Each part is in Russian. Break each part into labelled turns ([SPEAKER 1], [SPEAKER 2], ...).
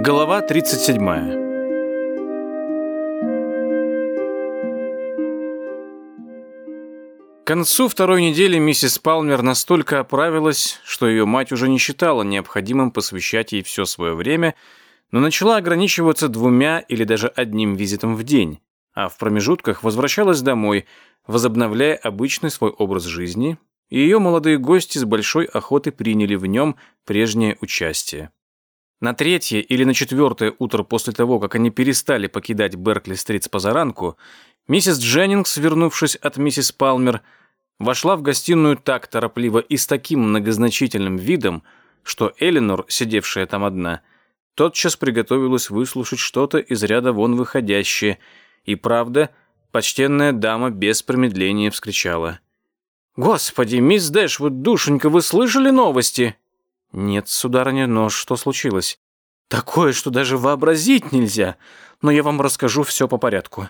[SPEAKER 1] Глава 37 К концу второй недели миссис Палмер настолько оправилась, что ее мать уже не считала необходимым посвящать ей все свое время, но начала ограничиваться двумя или даже одним визитом в день, а в промежутках возвращалась домой, возобновляя обычный свой образ жизни, и ее молодые гости с большой охотой приняли в нем прежнее участие. На третье или на четвертое утро после того, как они перестали покидать Беркли-стрит с позаранку, миссис Дженнингс, вернувшись от миссис Палмер, вошла в гостиную так торопливо и с таким многозначительным видом, что Эленор, сидевшая там одна, тотчас приготовилась выслушать что-то из ряда вон выходящее, и правда, почтенная дама без промедления вскричала. «Господи, мисс Дэшвуд, душенька, вы слышали новости?» «Нет, сударыня, но что случилось?» «Такое, что даже вообразить нельзя, но я вам расскажу все по порядку.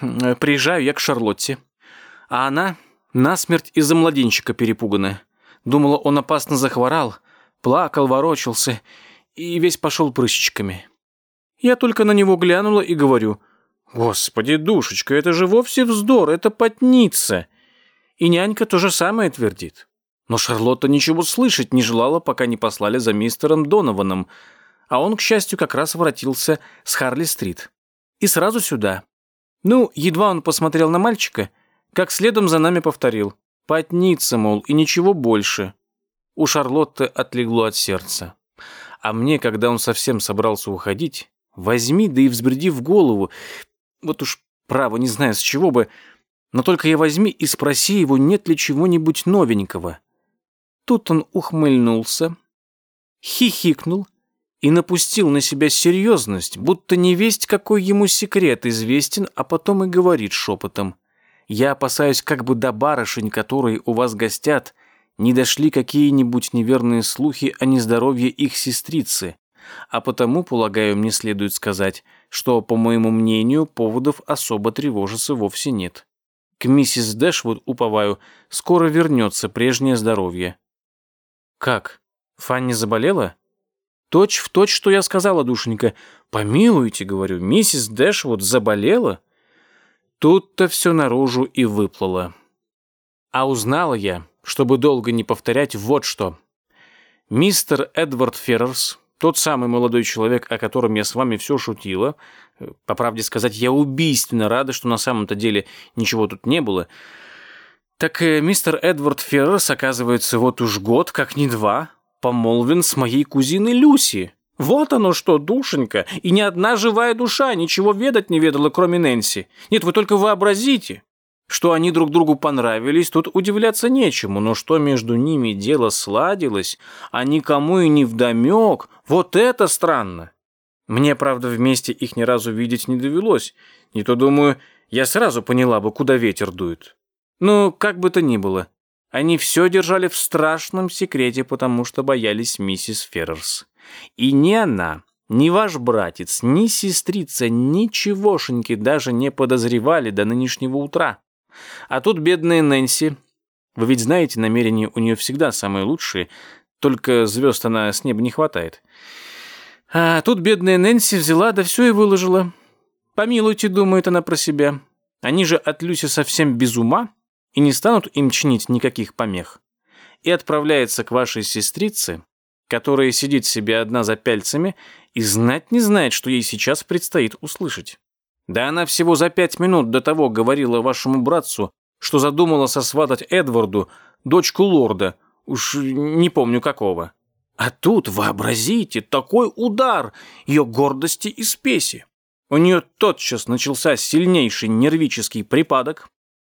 [SPEAKER 1] Приезжаю я к Шарлотте, а она насмерть из-за младенчика перепугана. Думала, он опасно захворал, плакал, ворочался и весь пошел прысечками. Я только на него глянула и говорю, «Господи, душечка, это же вовсе вздор, это потница!» И нянька то же самое твердит. Но Шарлотта ничего слышать не желала, пока не послали за мистером Донованом, а он, к счастью, как раз воротился с Харли-стрит. И сразу сюда. Ну, едва он посмотрел на мальчика, как следом за нами повторил. Потница, мол, и ничего больше. У Шарлотты отлегло от сердца. А мне, когда он совсем собрался уходить, возьми, да и взбреди в голову. Вот уж право, не знаю, с чего бы, но только я возьми и спроси его, нет ли чего-нибудь новенького. Тут он ухмыльнулся, хихикнул и напустил на себя серьезность, будто не весть, какой ему секрет известен, а потом и говорит шепотом. «Я опасаюсь, как бы до барышень, которые у вас гостят, не дошли какие-нибудь неверные слухи о нездоровье их сестрицы, а потому, полагаю, мне следует сказать, что, по моему мнению, поводов особо тревожиться вовсе нет. К миссис Дэшвуд, уповаю, скоро вернется прежнее здоровье. «Как? Фанни заболела?» «Точь в точь, что я сказала, душенька. Помилуйте, говорю, миссис Дэшвуд заболела?» Тут-то все наружу и выплыло. А узнала я, чтобы долго не повторять, вот что. Мистер Эдвард Феррерс, тот самый молодой человек, о котором я с вами все шутила, по правде сказать, я убийственно рада, что на самом-то деле ничего тут не было, — так э, мистер Эдвард Феррес, оказывается, вот уж год, как не два, помолвен с моей кузиной Люси. Вот оно что, душенька, и ни одна живая душа ничего ведать не ведала, кроме Нэнси. Нет, вы только вообразите. Что они друг другу понравились, тут удивляться нечему, но что между ними дело сладилось, а никому и не вдомек, вот это странно. Мне, правда, вместе их ни разу видеть не довелось. Не то, думаю, я сразу поняла бы, куда ветер дует. Ну, как бы то ни было, они все держали в страшном секрете, потому что боялись миссис Феррерс. И ни она, ни ваш братец, ни сестрица ничегошеньки даже не подозревали до нынешнего утра. А тут бедная Нэнси. Вы ведь знаете, намерения у нее всегда самые лучшие, только звезд она с неба не хватает. А тут бедная Нэнси взяла да все и выложила. Помилуйте, думает она про себя. Они же от Люси совсем без ума и не станут им чинить никаких помех, и отправляется к вашей сестрице, которая сидит себе одна за пяльцами и знать не знает, что ей сейчас предстоит услышать. Да она всего за пять минут до того говорила вашему братцу, что задумала сосватать Эдварду дочку лорда, уж не помню какого. А тут, вообразите, такой удар ее гордости и спеси. У нее тотчас начался сильнейший нервический припадок,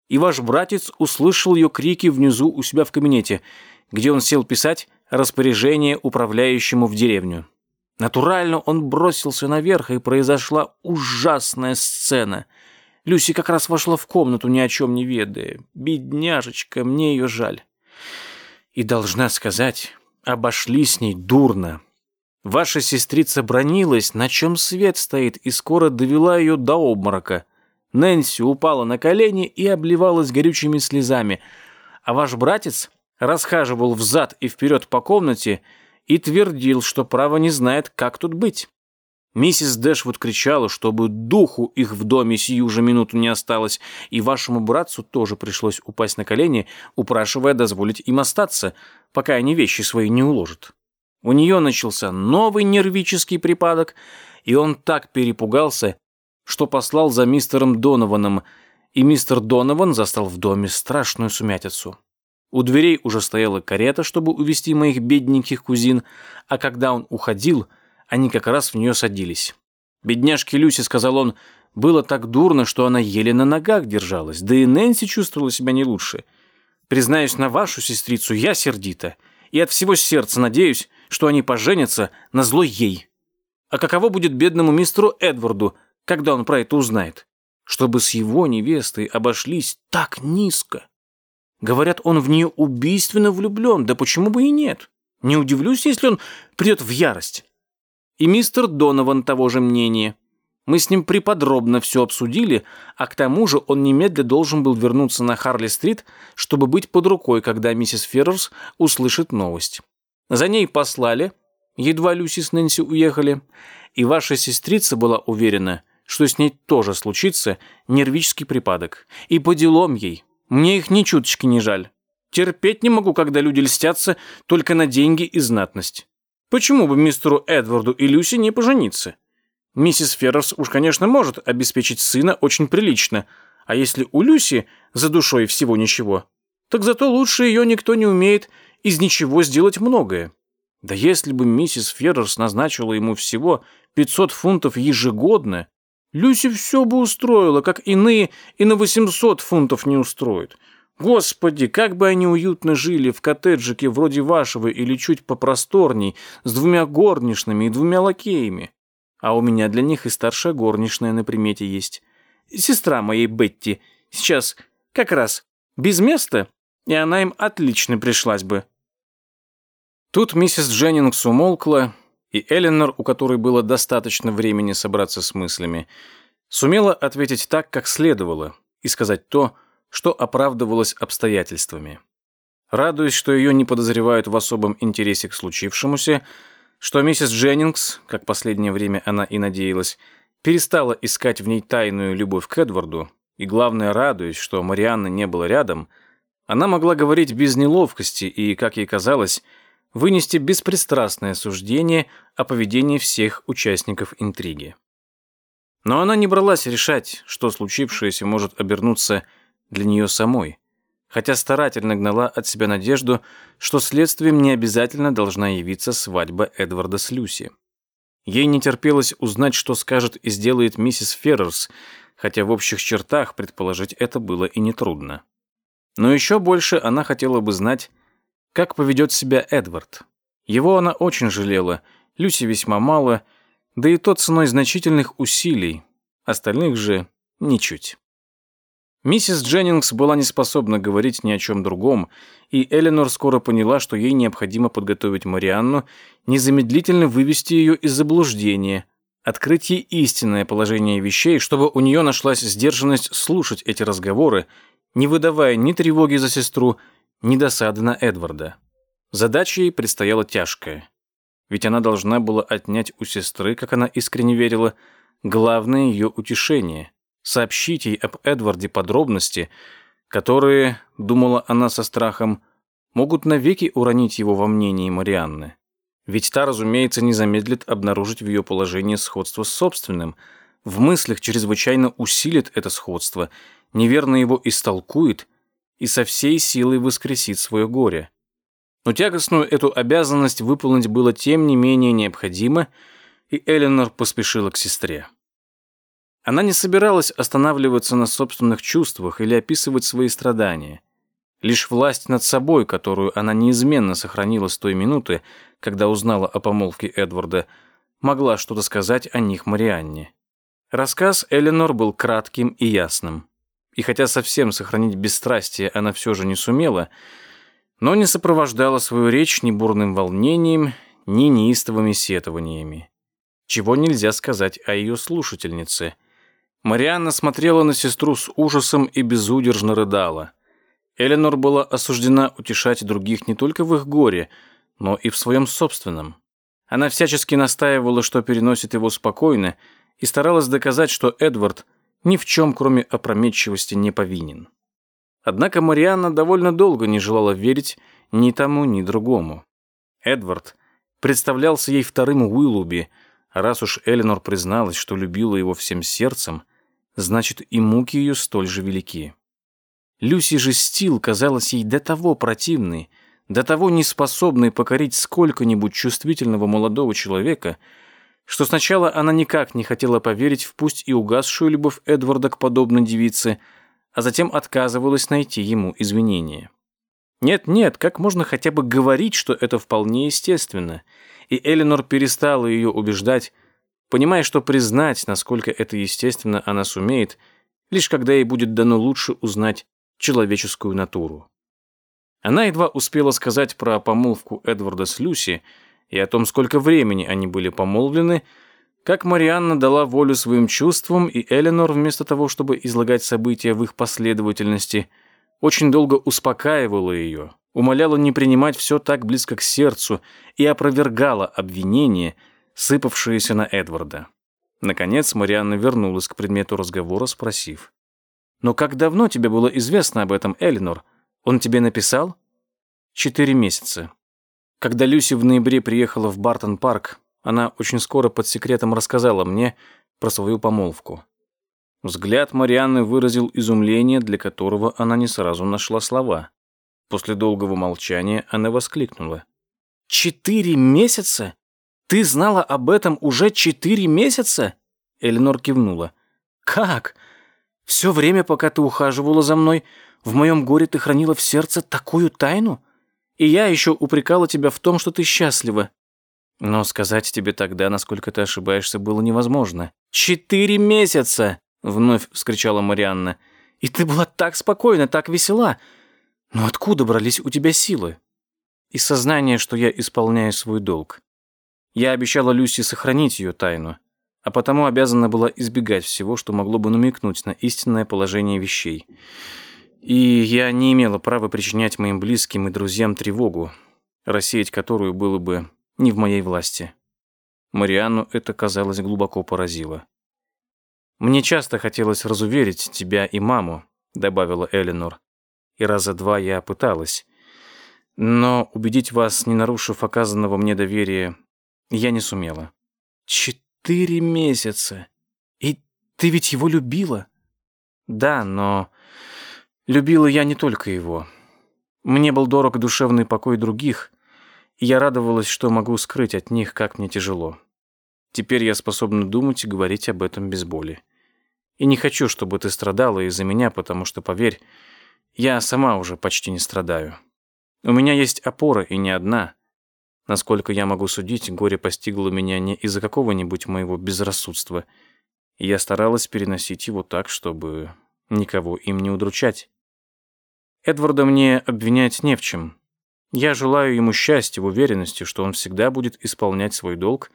[SPEAKER 1] и ваш братец услышал ее крики внизу у себя в кабинете, где он сел писать распоряжение управляющему в деревню. Натурально он бросился наверх, и произошла ужасная сцена. Люси как раз вошла в комнату, ни о чем не ведая. Бедняжечка, мне ее жаль. И должна сказать, обошли с ней дурно. Ваша сестрица бронилась, на чем свет стоит, и скоро довела ее до обморока. Нэнси упала на колени и обливалась горючими слезами, а ваш братец расхаживал взад и вперед по комнате и твердил, что право не знает, как тут быть. Миссис Дэшвуд кричала, чтобы духу их в доме сию же минуту не осталось, и вашему братцу тоже пришлось упасть на колени, упрашивая дозволить им остаться, пока они вещи свои не уложат. У нее начался новый нервический припадок, и он так перепугался, что послал за мистером Донованом, и мистер Донован застал в доме страшную сумятицу. У дверей уже стояла карета, чтобы увести моих бедненьких кузин, а когда он уходил, они как раз в нее садились. Бедняжке Люси, сказал он, было так дурно, что она еле на ногах держалась, да и Нэнси чувствовала себя не лучше. Признаюсь, на вашу сестрицу я сердита, и от всего сердца надеюсь, что они поженятся на зло ей. А каково будет бедному мистеру Эдварду, когда он про это узнает? Чтобы с его невестой обошлись так низко. Говорят, он в нее убийственно влюблен, да почему бы и нет? Не удивлюсь, если он придет в ярость. И мистер Донован того же мнения. Мы с ним приподробно все обсудили, а к тому же он немедля должен был вернуться на Харли-стрит, чтобы быть под рукой, когда миссис Феррерс услышит новость. За ней послали, едва Люси с Нэнси уехали, и ваша сестрица была уверена, что с ней тоже случится нервический припадок. И по делам ей, мне их ни чуточки не жаль. Терпеть не могу, когда люди льстятся только на деньги и знатность. Почему бы мистеру Эдварду и Люси не пожениться? Миссис Феррерс уж, конечно, может обеспечить сына очень прилично, а если у Люси за душой всего ничего, так зато лучше ее никто не умеет из ничего сделать многое. Да если бы миссис Феррерс назначила ему всего 500 фунтов ежегодно, Люси все бы устроила, как иные и на 800 фунтов не устроит. Господи, как бы они уютно жили в коттеджике вроде вашего или чуть попросторней, с двумя горничными и двумя лакеями. А у меня для них и старшая горничная на примете есть. Сестра моей Бетти. Сейчас как раз без места, и она им отлично пришлась бы. Тут миссис Дженнингс умолкла, и Эленор, у которой было достаточно времени собраться с мыслями, сумела ответить так, как следовало, и сказать то, что оправдывалось обстоятельствами. Радуясь, что ее не подозревают в особом интересе к случившемуся, что миссис Дженнингс, как последнее время она и надеялась, перестала искать в ней тайную любовь к Эдварду, и, главное, радуясь, что Марианны не было рядом, она могла говорить без неловкости и, как ей казалось, вынести беспристрастное суждение о поведении всех участников интриги. Но она не бралась решать, что случившееся может обернуться для нее самой, хотя старательно гнала от себя надежду, что следствием не обязательно должна явиться свадьба Эдварда с Люси. Ей не терпелось узнать, что скажет и сделает миссис Феррерс, хотя в общих чертах предположить это было и нетрудно. Но еще больше она хотела бы знать, как поведет себя Эдвард. Его она очень жалела, Люси весьма мало, да и тот ценой значительных усилий, остальных же ничуть. Миссис Дженнингс была не способна говорить ни о чем другом, и Эленор скоро поняла, что ей необходимо подготовить Марианну, незамедлительно вывести ее из заблуждения, открыть ей истинное положение вещей, чтобы у нее нашлась сдержанность слушать эти разговоры, не выдавая ни тревоги за сестру, ни досады на Эдварда. Задача ей предстояла тяжкая. Ведь она должна была отнять у сестры, как она искренне верила, главное ее утешение, сообщить ей об Эдварде подробности, которые, думала она со страхом, могут навеки уронить его во мнении Марианны. Ведь та, разумеется, не замедлит обнаружить в ее положении сходство с собственным, в мыслях чрезвычайно усилит это сходство, неверно его истолкует и со всей силой воскресит свое горе. Но тягостную эту обязанность выполнить было тем не менее необходимо, и Эленор поспешила к сестре. Она не собиралась останавливаться на собственных чувствах или описывать свои страдания. Лишь власть над собой, которую она неизменно сохранила с той минуты, когда узнала о помолвке Эдварда, могла что-то сказать о них Марианне. Рассказ Эленор был кратким и ясным и хотя совсем сохранить бесстрастие она все же не сумела, но не сопровождала свою речь ни бурным волнением, ни неистовыми сетованиями. Чего нельзя сказать о ее слушательнице. Марианна смотрела на сестру с ужасом и безудержно рыдала. Эленор была осуждена утешать других не только в их горе, но и в своем собственном. Она всячески настаивала, что переносит его спокойно, и старалась доказать, что Эдвард ни в чем, кроме опрометчивости, не повинен. Однако Марианна довольно долго не желала верить ни тому, ни другому. Эдвард представлялся ей вторым Уиллуби, раз уж Эленор призналась, что любила его всем сердцем, значит и муки ее столь же велики. Люси же Стил казалась ей до того противной, до того неспособной покорить сколько-нибудь чувствительного молодого человека, что сначала она никак не хотела поверить в пусть и угасшую любовь Эдварда к подобной девице, а затем отказывалась найти ему извинения. Нет-нет, как можно хотя бы говорить, что это вполне естественно? И Эленор перестала ее убеждать, понимая, что признать, насколько это естественно, она сумеет, лишь когда ей будет дано лучше узнать человеческую натуру. Она едва успела сказать про помолвку Эдварда с Люси и о том, сколько времени они были помолвлены, как Марианна дала волю своим чувствам, и Эленор, вместо того, чтобы излагать события в их последовательности, очень долго успокаивала ее, умоляла не принимать все так близко к сердцу и опровергала обвинения, сыпавшиеся на Эдварда. Наконец Марианна вернулась к предмету разговора, спросив. «Но как давно тебе было известно об этом, Эленор? Он тебе написал?» «Четыре месяца. Когда Люси в ноябре приехала в Бартон-парк, она очень скоро под секретом рассказала мне про свою помолвку. Взгляд Марианны выразил изумление, для которого она не сразу нашла слова. После долгого молчания она воскликнула. «Четыре месяца? Ты знала об этом уже четыре месяца?» Эленор кивнула. «Как? Все время, пока ты ухаживала за мной, в моем горе ты хранила в сердце такую тайну? И я еще упрекала тебя в том, что ты счастлива. Но сказать тебе тогда, насколько ты ошибаешься, было невозможно. Четыре месяца!» Вновь вскричала Марианна. «И ты была так спокойна, так весела. Но откуда брались у тебя силы?» «И сознание, что я исполняю свой долг. Я обещала Люси сохранить ее тайну, а потому обязана была избегать всего, что могло бы намекнуть на истинное положение вещей. И я не имела права причинять моим близким и друзьям тревогу, рассеять которую было бы не в моей власти». Марианну это, казалось, глубоко поразило. «Мне часто хотелось разуверить тебя и маму», — добавила Эленор. «И раза два я пыталась. Но убедить вас, не нарушив оказанного мне доверия, я не сумела». «Четыре месяца! И ты ведь его любила?» «Да, но любила я не только его. Мне был дорог душевный покой других, и я радовалась, что могу скрыть от них, как мне тяжело. Теперь я способна думать и говорить об этом без боли. И не хочу, чтобы ты страдала из-за меня, потому что, поверь, я сама уже почти не страдаю. У меня есть опора, и не одна. Насколько я могу судить, горе постигло меня не из-за какого-нибудь моего безрассудства. И я старалась переносить его так, чтобы никого им не удручать. Эдварда мне обвинять не в чем. Я желаю ему счастья в уверенности, что он всегда будет исполнять свой долг,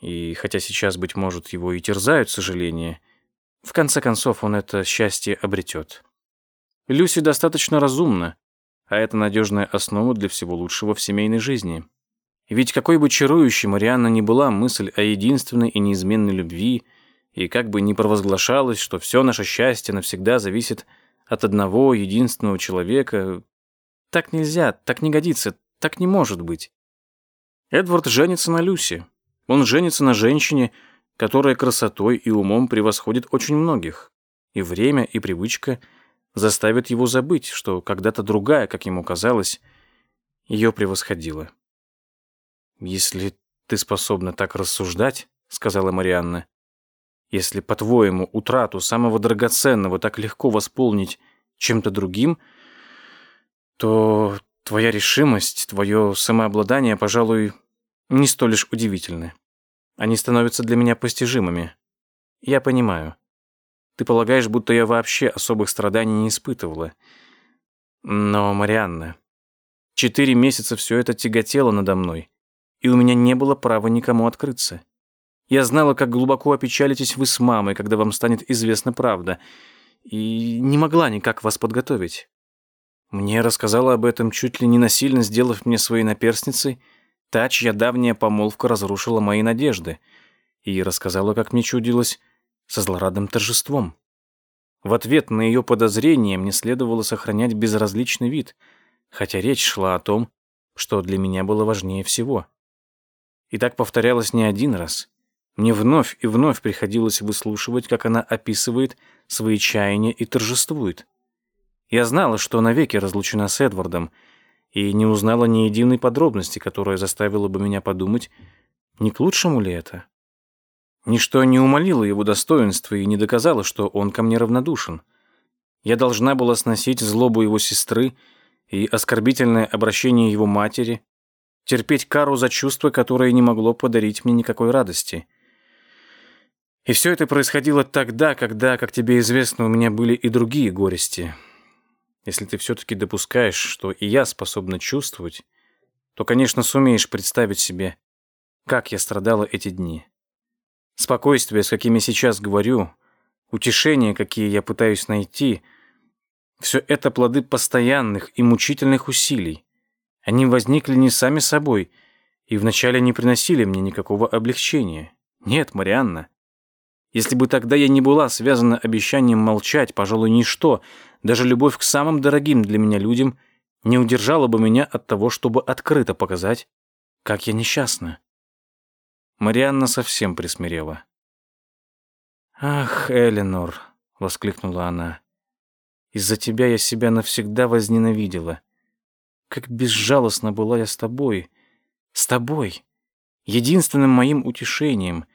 [SPEAKER 1] и хотя сейчас, быть может, его и терзают сожаления, в конце концов, он это счастье обретет. Люси достаточно разумна, а это надежная основа для всего лучшего в семейной жизни. Ведь какой бы чарующей Марианна ни была мысль о единственной и неизменной любви, и как бы ни провозглашалось, что все наше счастье навсегда зависит от одного единственного человека, так нельзя, так не годится, так не может быть. Эдвард женится на Люси. Он женится на женщине, которая красотой и умом превосходит очень многих. И время, и привычка заставят его забыть, что когда-то другая, как ему казалось, ее превосходила. «Если ты способна так рассуждать», — сказала Марианна, «если, по-твоему, утрату самого драгоценного так легко восполнить чем-то другим, то твоя решимость, твое самообладание, пожалуй, не столь лишь удивительны. Они становятся для меня постижимыми. Я понимаю. Ты полагаешь, будто я вообще особых страданий не испытывала. Но, Марианна, четыре месяца все это тяготело надо мной, и у меня не было права никому открыться. Я знала, как глубоко опечалитесь вы с мамой, когда вам станет известна правда, и не могла никак вас подготовить. Мне рассказала об этом, чуть ли не насильно сделав мне своей наперстницей, та, чья давняя помолвка разрушила мои надежды, и рассказала, как мне чудилось, со злорадным торжеством. В ответ на ее подозрения мне следовало сохранять безразличный вид, хотя речь шла о том, что для меня было важнее всего. И так повторялось не один раз. Мне вновь и вновь приходилось выслушивать, как она описывает свои чаяния и торжествует. Я знала, что навеки разлучена с Эдвардом, и не узнала ни единой подробности, которая заставила бы меня подумать, не к лучшему ли это. Ничто не умолило его достоинства и не доказало, что он ко мне равнодушен. Я должна была сносить злобу его сестры и оскорбительное обращение его матери, терпеть кару за чувство, которое не могло подарить мне никакой радости. И все это происходило тогда, когда, как тебе известно, у меня были и другие горести. Если ты все-таки допускаешь, что и я способна чувствовать, то, конечно, сумеешь представить себе, как я страдала эти дни. Спокойствие, с каким я сейчас говорю, утешение, какие я пытаюсь найти, все это плоды постоянных и мучительных усилий. Они возникли не сами собой и вначале не приносили мне никакого облегчения. Нет, Марианна. Если бы тогда я не была связана обещанием молчать, пожалуй, ничто, даже любовь к самым дорогим для меня людям, не удержала бы меня от того, чтобы открыто показать, как я несчастна. Марианна совсем присмирела. «Ах, Эленор!» — воскликнула она. «Из-за тебя я себя навсегда возненавидела. Как безжалостно была я с тобой. С тобой. Единственным моим утешением,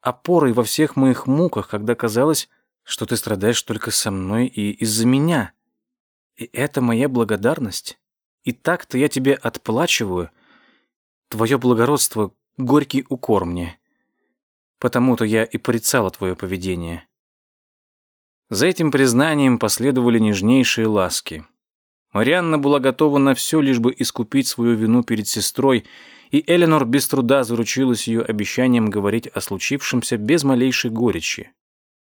[SPEAKER 1] опорой во всех моих муках, когда казалось, что ты страдаешь только со мной и из-за меня. И это моя благодарность. И так-то я тебе отплачиваю. Твое благородство горький укор мне. Потому-то я и порицала твое поведение. За этим признанием последовали нежнейшие ласки. Марианна была готова на все, лишь бы искупить свою вину перед сестрой, и Эленор без труда заручилась ее обещанием говорить о случившемся без малейшей горечи.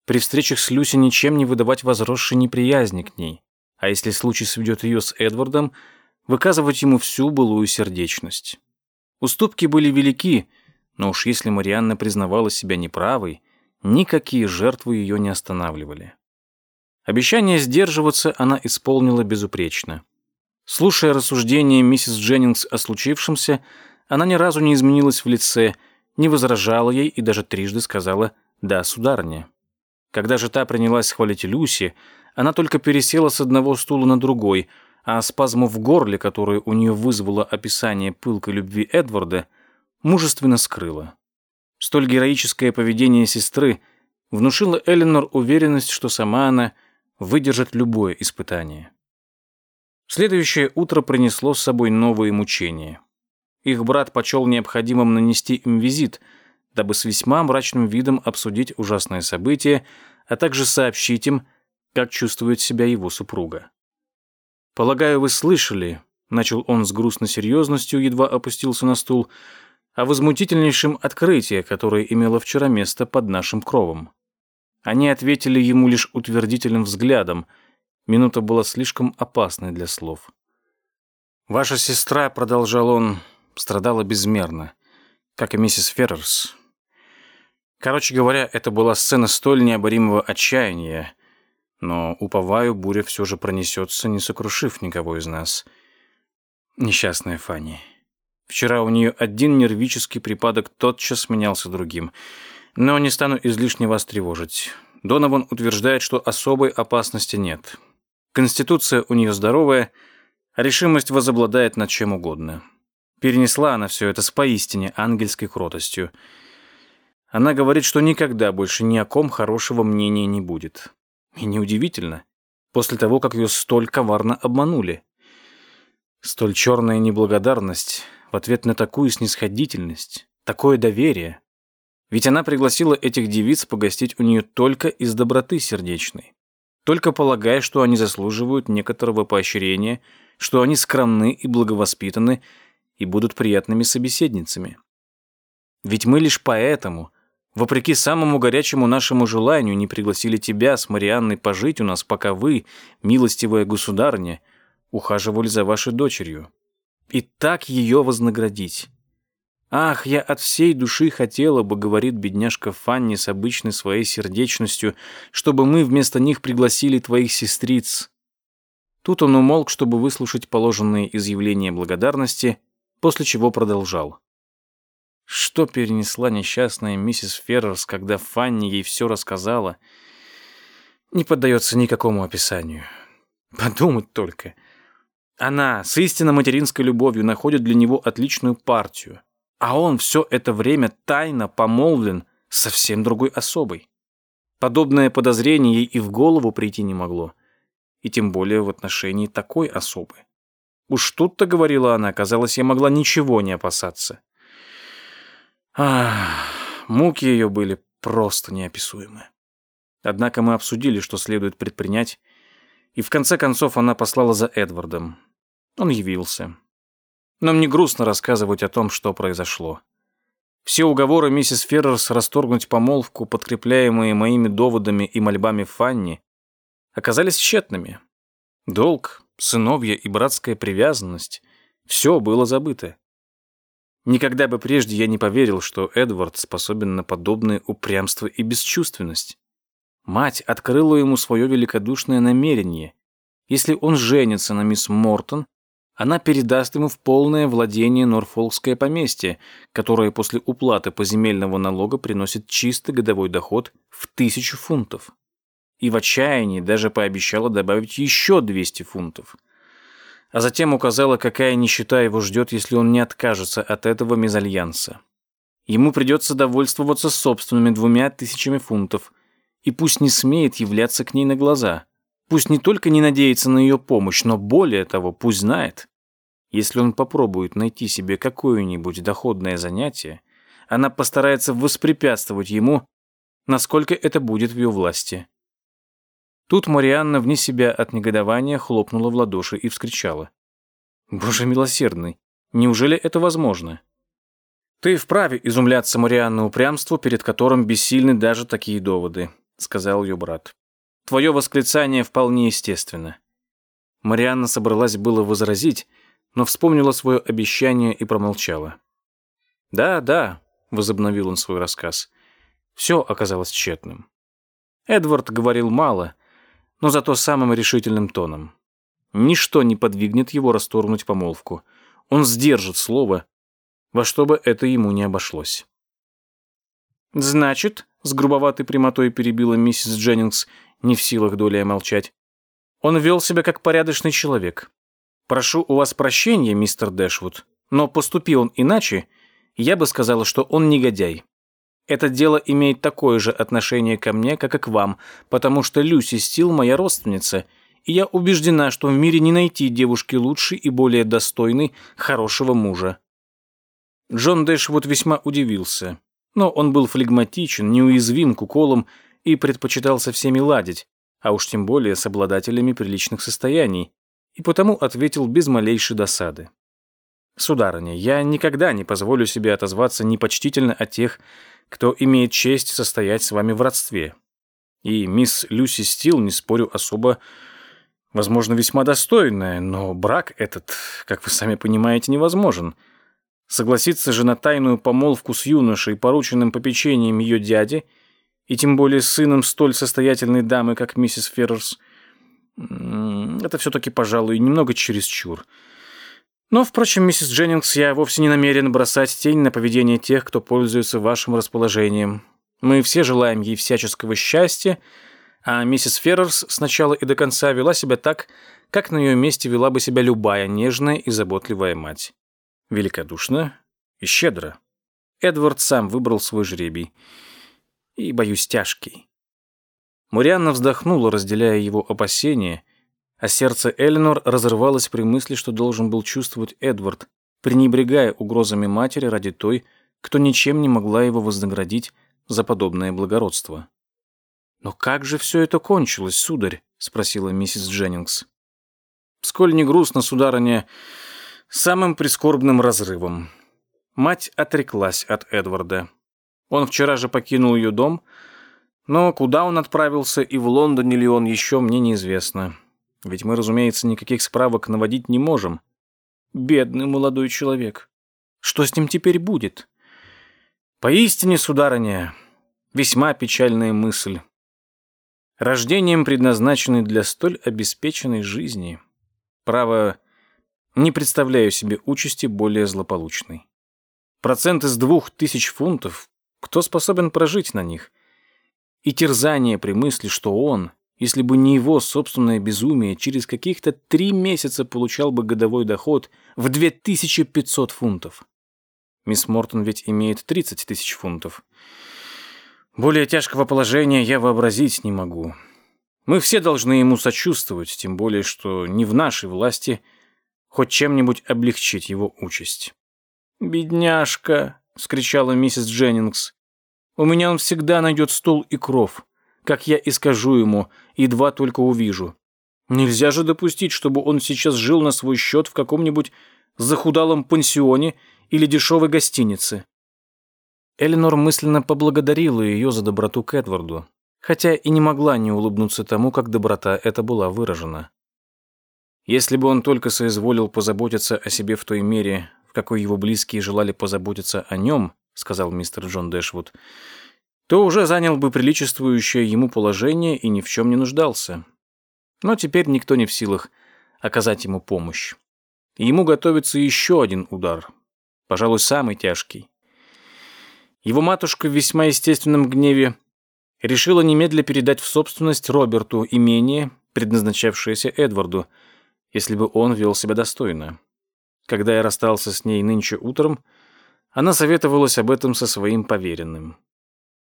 [SPEAKER 1] При встречах с Люси ничем не выдавать возросшей неприязни к ней, а если случай сведет ее с Эдвардом, выказывать ему всю былую сердечность. Уступки были велики, но уж если Марианна признавала себя неправой, никакие жертвы ее не останавливали. Обещание сдерживаться она исполнила безупречно. Слушая рассуждения миссис Дженнингс о случившемся, она ни разу не изменилась в лице, не возражала ей и даже трижды сказала «да, сударыня». Когда же та принялась хвалить Люси, она только пересела с одного стула на другой – а спазму в горле, которую у нее вызвало описание пылкой любви Эдварда, мужественно скрыла. Столь героическое поведение сестры внушило Эленор уверенность, что сама она выдержит любое испытание. Следующее утро принесло с собой новые мучения. Их брат почел необходимым нанести им визит, дабы с весьма мрачным видом обсудить ужасное событие, а также сообщить им, как чувствует себя его супруга. «Полагаю, вы слышали», — начал он с грустной серьезностью, едва опустился на стул, «о возмутительнейшем открытии, которое имело вчера место под нашим кровом». Они ответили ему лишь утвердительным взглядом. Минута была слишком опасной для слов. «Ваша сестра», — продолжал он, — страдала безмерно, как и миссис Феррерс. Короче говоря, это была сцена столь необоримого отчаяния, но, уповаю, буря все же пронесется, не сокрушив никого из нас. Несчастная Фанни. Вчера у нее один нервический припадок тотчас сменялся другим. Но не стану излишне вас тревожить. Донован утверждает, что особой опасности нет. Конституция у нее здоровая, а решимость возобладает над чем угодно. Перенесла она все это с поистине ангельской кротостью. Она говорит, что никогда больше ни о ком хорошего мнения не будет. И неудивительно, после того, как ее столь коварно обманули. Столь черная неблагодарность в ответ на такую снисходительность, такое доверие. Ведь она пригласила этих девиц погостить у нее только из доброты сердечной. Только полагая, что они заслуживают некоторого поощрения, что они скромны и благовоспитаны и будут приятными собеседницами. Ведь мы лишь поэтому Вопреки самому горячему нашему желанию не пригласили тебя с Марианной пожить у нас, пока вы, милостивая государыня, ухаживали за вашей дочерью. И так ее вознаградить. «Ах, я от всей души хотела бы, — говорит бедняжка Фанни с обычной своей сердечностью, — чтобы мы вместо них пригласили твоих сестриц». Тут он умолк, чтобы выслушать положенные изъявления благодарности, после чего продолжал. Что перенесла несчастная миссис Феррерс, когда Фанни ей все рассказала, не поддается никакому описанию. Подумать только. Она с истинно материнской любовью находит для него отличную партию а он все это время тайно помолвлен совсем другой особой. Подобное подозрение ей и в голову прийти не могло, и тем более в отношении такой особы. Уж тут-то, говорила она, казалось, я могла ничего не опасаться. Ах, муки ее были просто неописуемы. Однако мы обсудили, что следует предпринять, и в конце концов она послала за Эдвардом. Он явился. Но мне грустно рассказывать о том, что произошло. Все уговоры миссис Феррерс расторгнуть помолвку, подкрепляемые моими доводами и мольбами Фанни, оказались тщетными. Долг, сыновья и братская привязанность — все было забыто. Никогда бы прежде я не поверил, что Эдвард способен на подобное упрямство и бесчувственность. Мать открыла ему свое великодушное намерение. Если он женится на мисс Мортон, она передаст ему в полное владение Норфолкское поместье, которое после уплаты поземельного налога приносит чистый годовой доход в тысячу фунтов. И в отчаянии даже пообещала добавить еще 200 фунтов. А затем указала, какая нищета его ждет, если он не откажется от этого мезальянса. Ему придется довольствоваться собственными двумя тысячами фунтов, и пусть не смеет являться к ней на глаза – Пусть не только не надеется на ее помощь, но более того, пусть знает, если он попробует найти себе какое-нибудь доходное занятие, она постарается воспрепятствовать ему, насколько это будет в ее власти. Тут Марианна вне себя от негодования хлопнула в ладоши и вскричала. «Боже милосердный, неужели это возможно?» «Ты вправе изумляться Марианна упрямству, перед которым бессильны даже такие доводы», — сказал ее брат. Твое восклицание вполне естественно». Марианна собралась было возразить, но вспомнила свое обещание и промолчала. «Да, да», — возобновил он свой рассказ, — «все оказалось тщетным». Эдвард говорил мало, но зато самым решительным тоном. Ничто не подвигнет его расторгнуть помолвку. Он сдержит слово, во что бы это ему не обошлось. «Значит», — с грубоватой прямотой перебила миссис Дженнингс, не в силах доля молчать. Он вел себя как порядочный человек. Прошу у вас прощения, мистер Дэшвуд, но поступил он иначе, я бы сказала, что он негодяй. Это дело имеет такое же отношение ко мне, как и к вам, потому что Люси Стил моя родственница, и я убеждена, что в мире не найти девушки лучше и более достойной хорошего мужа. Джон Дэшвуд весьма удивился, но он был флегматичен, неуязвим к уколам и предпочитал со всеми ладить, а уж тем более с обладателями приличных состояний, и потому ответил без малейшей досады. «Сударыня, я никогда не позволю себе отозваться непочтительно о тех, кто имеет честь состоять с вами в родстве. И мисс Люси Стил, не спорю, особо, возможно, весьма достойная, но брак этот, как вы сами понимаете, невозможен. Согласиться же на тайную помолвку с юношей, порученным попечением ее дяди – и тем более сыном столь состоятельной дамы, как миссис Феррерс, это все-таки, пожалуй, немного чересчур. Но, впрочем, миссис Дженнингс, я вовсе не намерен бросать тень на поведение тех, кто пользуется вашим расположением. Мы все желаем ей всяческого счастья, а миссис Феррерс сначала и до конца вела себя так, как на ее месте вела бы себя любая нежная и заботливая мать. Великодушно и щедро. Эдвард сам выбрал свой жребий – и, боюсь, тяжкий. Мурианна вздохнула, разделяя его опасения, а сердце Эленор разрывалось при мысли, что должен был чувствовать Эдвард, пренебрегая угрозами матери ради той, кто ничем не могла его вознаградить за подобное благородство. «Но как же все это кончилось, сударь?» — спросила миссис Дженнингс. «Сколь не грустно, сударыня, самым прискорбным разрывом. Мать отреклась от Эдварда. Он вчера же покинул ее дом, но куда он отправился и в Лондоне ли он еще, мне неизвестно. Ведь мы, разумеется, никаких справок наводить не можем. Бедный молодой человек. Что с ним теперь будет? Поистине, сударыня, весьма печальная мысль. Рождением предназначенный для столь обеспеченной жизни. Право, не представляю себе участи более злополучной. Процент из двух тысяч фунтов, кто способен прожить на них? И терзание при мысли, что он, если бы не его собственное безумие, через каких-то три месяца получал бы годовой доход в 2500 фунтов. Мисс Мортон ведь имеет 30 тысяч фунтов. Более тяжкого положения я вообразить не могу. Мы все должны ему сочувствовать, тем более, что не в нашей власти хоть чем-нибудь облегчить его участь. «Бедняжка!» — вскричала миссис Дженнингс. «У меня он всегда найдет стол и кров как я и скажу ему, едва только увижу. Нельзя же допустить, чтобы он сейчас жил на свой счет в каком-нибудь захудалом пансионе или дешевой гостинице. Эленор мысленно поблагодарила ее за доброту к Эдварду, хотя и не могла не улыбнуться тому, как доброта эта была выражена. Если бы он только соизволил позаботиться о себе в той мере, в какой его близкие желали позаботиться о нем, сказал мистер Джон Дэшвуд, то уже занял бы приличествующее ему положение и ни в чем не нуждался. Но теперь никто не в силах оказать ему помощь. И ему готовится еще один удар, пожалуй, самый тяжкий. Его матушка в весьма естественном гневе решила немедля передать в собственность Роберту имение, предназначавшееся Эдварду, если бы он вел себя достойно. Когда я расстался с ней нынче утром, она советовалась об этом со своим поверенным.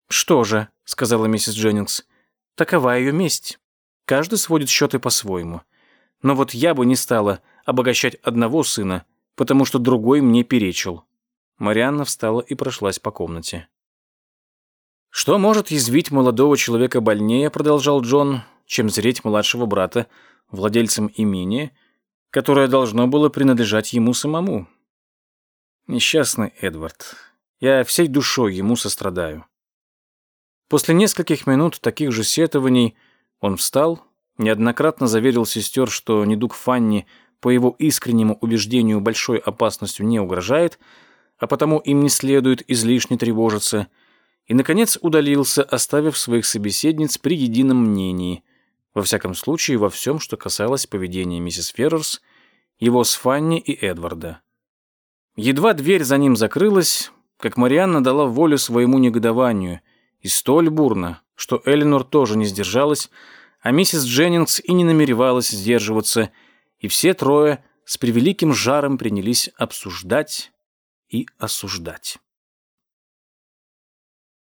[SPEAKER 1] «Что же», — сказала миссис Дженнингс, — «такова ее месть. Каждый сводит счеты по-своему. Но вот я бы не стала обогащать одного сына, потому что другой мне перечил». Марианна встала и прошлась по комнате. «Что может язвить молодого человека больнее, — продолжал Джон, — чем зреть младшего брата владельцем имения, которое должно было принадлежать ему самому? Несчастный Эдвард. Я всей душой ему сострадаю. После нескольких минут таких же сетований он встал, неоднократно заверил сестер, что недуг Фанни по его искреннему убеждению большой опасностью не угрожает, а потому им не следует излишне тревожиться, и, наконец, удалился, оставив своих собеседниц при едином мнении, во всяком случае, во всем, что касалось поведения миссис Феррерс, его с Фанни и Эдварда. Едва дверь за ним закрылась, как Марианна дала волю своему негодованию – и столь бурно, что Эленор тоже не сдержалась, а миссис Дженнингс и не намеревалась сдерживаться, и все трое с превеликим жаром принялись обсуждать и осуждать.